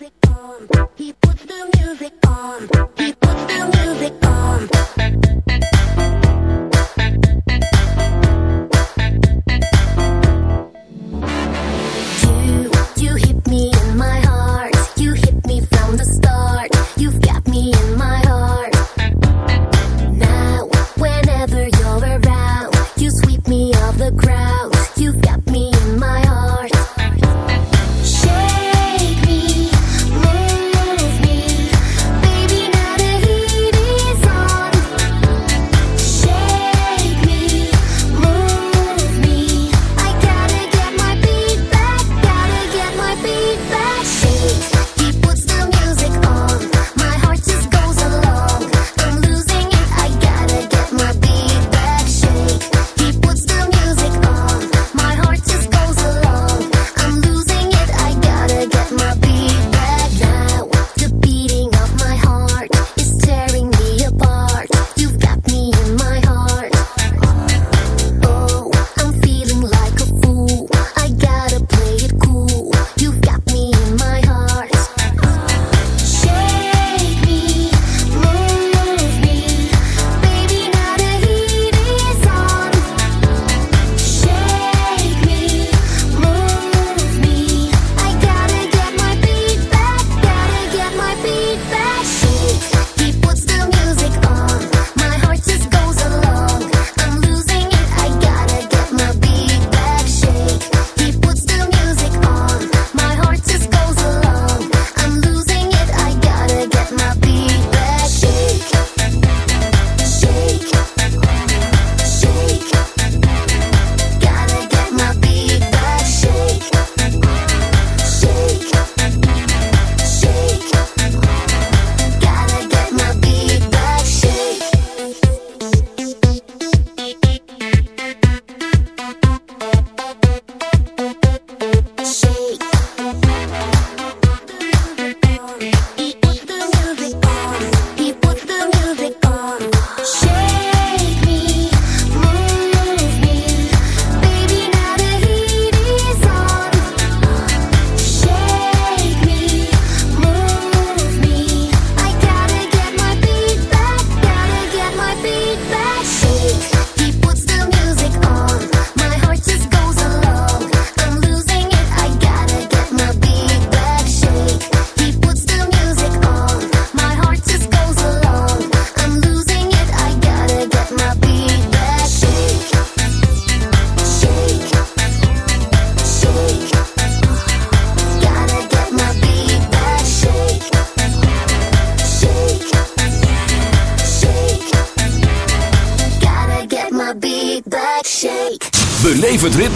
music on. He puts the music on. He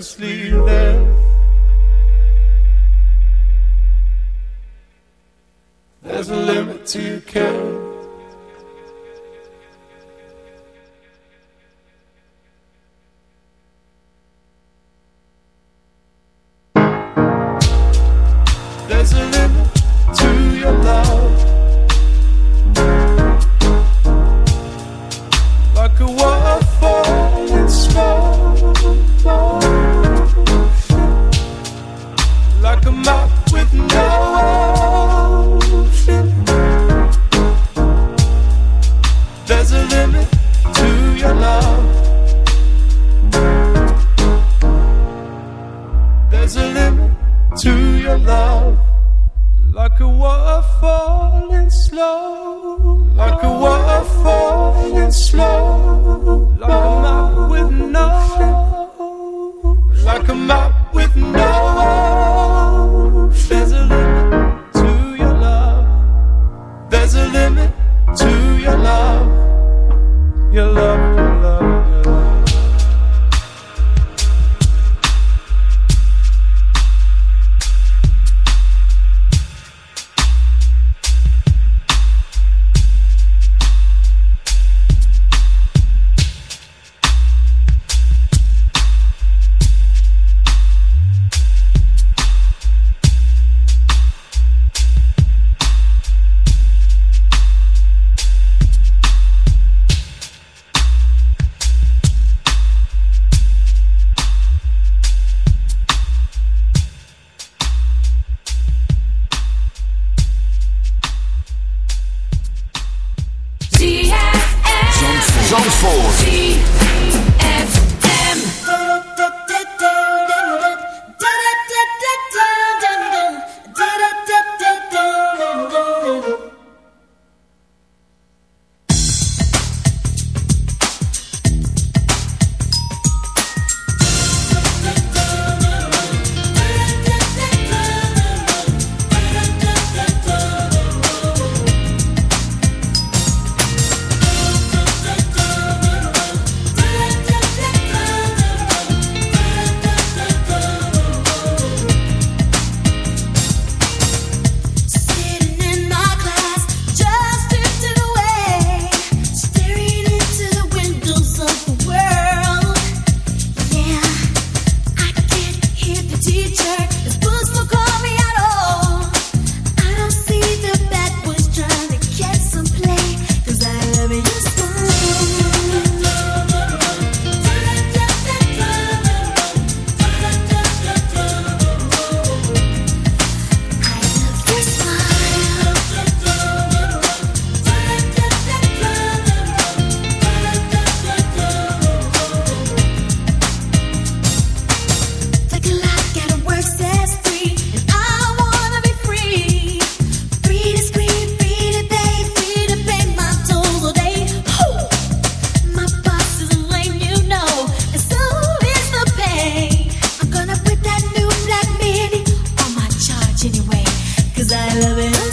endlessly left. There's a limit to your care. cause I love it.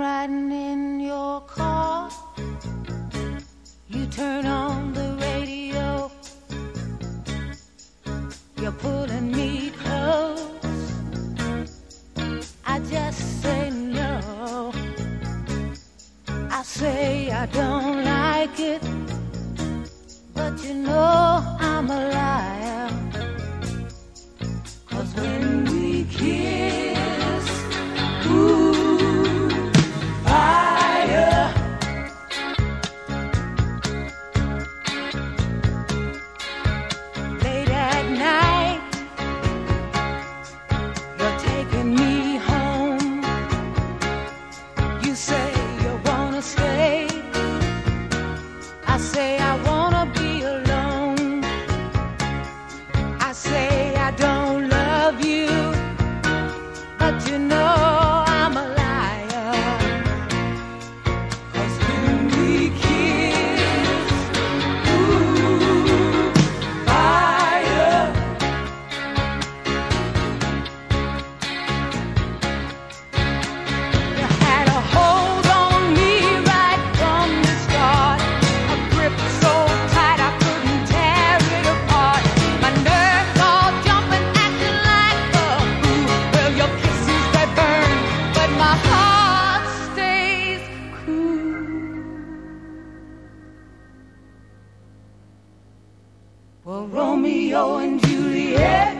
Riding and Juliet,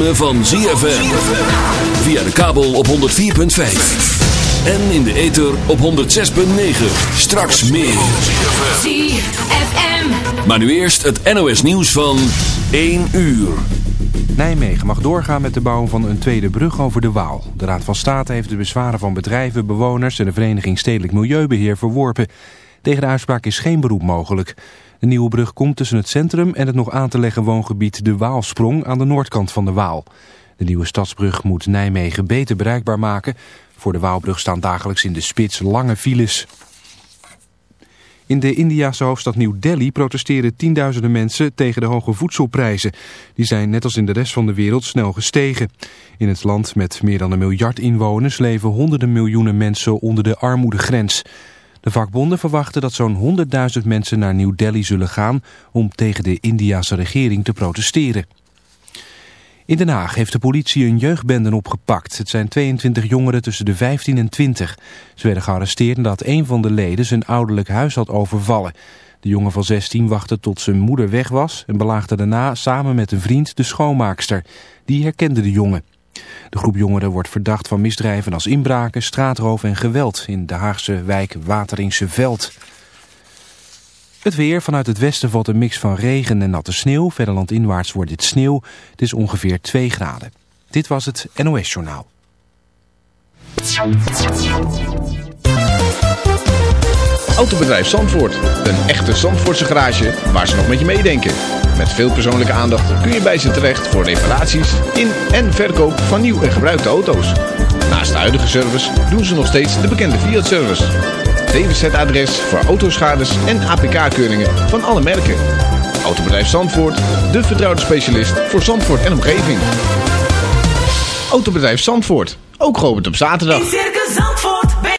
ritme van ZFM. Via de kabel op 104.5. En in de ether op 106.9. Straks meer. ZFM. Maar nu eerst het NOS nieuws van 1 uur. Nijmegen mag doorgaan met de bouw van een tweede brug over de Waal. De Raad van State heeft de bezwaren van bedrijven, bewoners en de Vereniging Stedelijk Milieubeheer verworpen. Tegen de uitspraak is geen beroep mogelijk. De nieuwe brug komt tussen het centrum en het nog aan te leggen woongebied De Waalsprong aan de noordkant van de Waal. De nieuwe stadsbrug moet Nijmegen beter bereikbaar maken. Voor de Waalbrug staan dagelijks in de spits lange files. In de Indiase hoofdstad New Delhi protesteren tienduizenden mensen tegen de hoge voedselprijzen. Die zijn net als in de rest van de wereld snel gestegen. In het land met meer dan een miljard inwoners leven honderden miljoenen mensen onder de armoedegrens. De vakbonden verwachten dat zo'n 100.000 mensen naar New Delhi zullen gaan om tegen de Indiase regering te protesteren. In Den Haag heeft de politie een jeugdbende opgepakt. Het zijn 22 jongeren tussen de 15 en 20. Ze werden gearresteerd nadat een van de leden zijn ouderlijk huis had overvallen. De jongen van 16 wachtte tot zijn moeder weg was en belaagde daarna samen met een vriend de schoonmaakster. Die herkende de jongen. De groep jongeren wordt verdacht van misdrijven als inbraken, straatroof en geweld in de Haagse wijk Wateringse Veld. Het weer. Vanuit het westen valt een mix van regen en natte sneeuw. Verder landinwaarts wordt dit sneeuw. Het is ongeveer 2 graden. Dit was het NOS Journaal. Autobedrijf Zandvoort. Een echte Zandvoortse garage waar ze nog met je meedenken. Met veel persoonlijke aandacht kun je bij ze terecht voor reparaties in en verkoop van nieuw en gebruikte auto's. Naast de huidige service doen ze nog steeds de bekende Fiat-service. DWZ-adres voor autoschades en APK-keuringen van alle merken. Autobedrijf Zandvoort, de vertrouwde specialist voor Zandvoort en omgeving. Autobedrijf Zandvoort, ook geopend op zaterdag.